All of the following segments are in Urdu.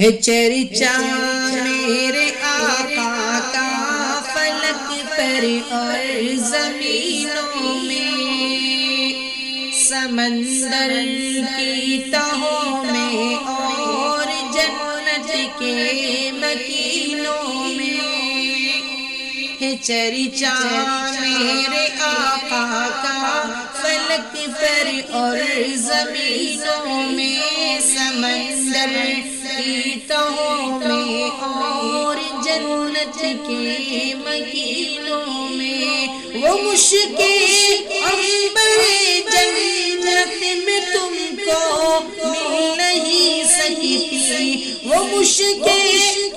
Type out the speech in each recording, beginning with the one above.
ہے چرچا میرے آقا کا فلک پر اور زمینوں میں سمندر کی تہوں میں اور جنت کے مکینوں ہے چرچا میرے آقا کا فلک پر اور زمینوں میں سمندر کی تہوں میں اور جنت کے مکینوں میں وہ مشکل امبر جنت میں تم کو مل نہیں سکتی وہ مشکل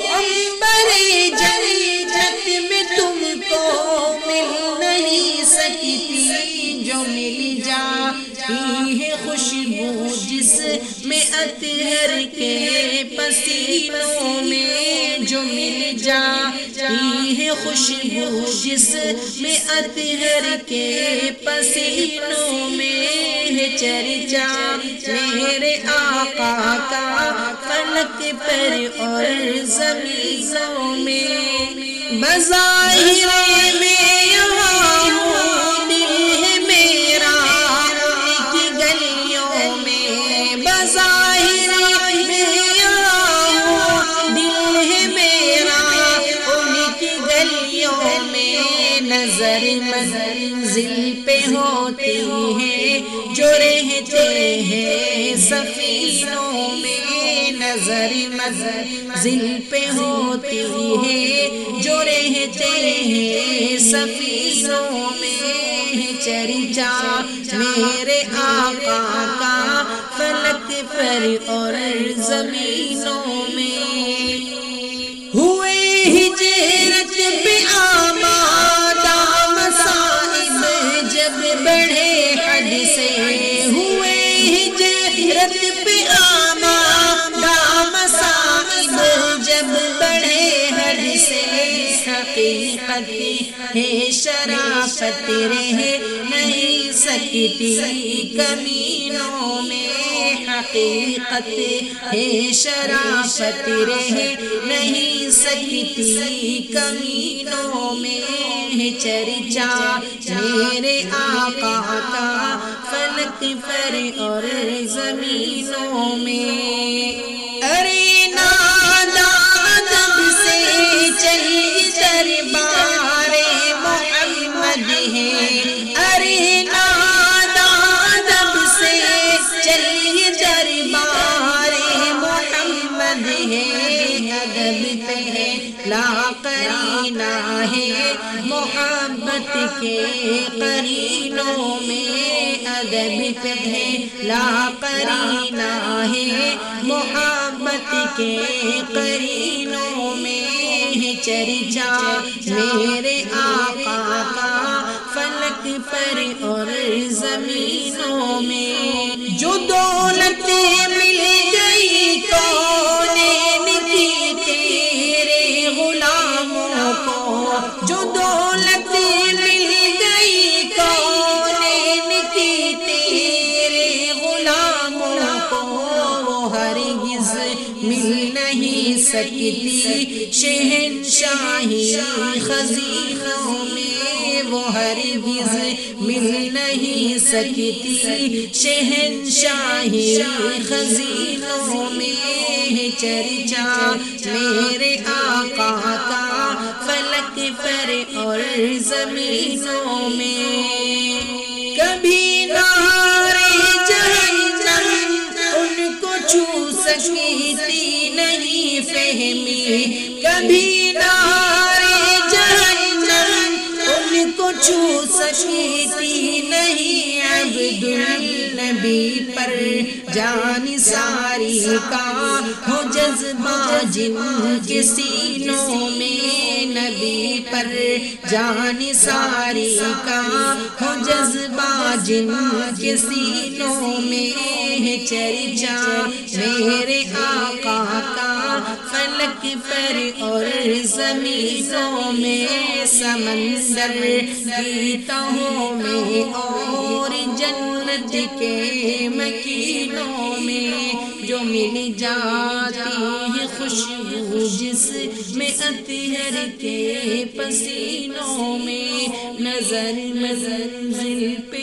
اطہر کے پسینوں میں جو مل جاتی ہے خوشبو، جس میں اطہر کے پسینوں میں ہے چرچا میرے آقا کا فلک پر اور زمینوں میں۔ بظاہر میں ہوتی ہے جو رہتے ہیں سفینوں میں نظر منزل پہ ہوتی ہے۔ جو رہتے ہیں سفینوں میں چرچا میرے آقا کا، فلک پر اور زمینوں سے ہوئے ہجرت پہ آمادہ مصائب جب بڑھے حد سے حقیقت ہے، شرافت رہ نہیں سکتی۔ کمینوں میں حقیقت ہے، شرافت رہ نہیں سکتی۔ کمینوں میں چرچا، میرے آقا کا پر اور زمینوں میں۔ ارے نادا ادب سے چلی دربار محمد ہے ارے نادا ادب سے چلی دربار محمد ہے ادب پہ ہے لا ہے۔ محبت کے قرینوں میں ادب پہ ہے، لا قرینہ ہے۔ محبت کے قرینوں میں چرچا۔ میرے آقا کا فلک پر اور زمینوں میں جو دولت ملے مل نہیں سکتی۔ شہنشاہی خزینوں میں وہ ہرگز مل نہیں سکتی۔ شہنشاہی خزینوں میں چرچا۔ میرے آقا کا فلک پر اور زمینوں میں چھو سکتی نہیں فہمی۔ کبھی نارے جہنم ان کو چھو سکتی نہیں۔ عبد النبی پر جان ساری کا ہو جذبہ جن کے سینوں میں۔ نبی پر جان ساری کا ہو جذبہ جن کے سینوں میں چرچا، میرے آقا کا فلک پر اور زمینوں میں سمندر کی تہوں میں اور جنت کے مکینوں میں جو مل جاتی ہے خوشبو، جس میں اطہر کے پسینوں میں نظر نظر پہ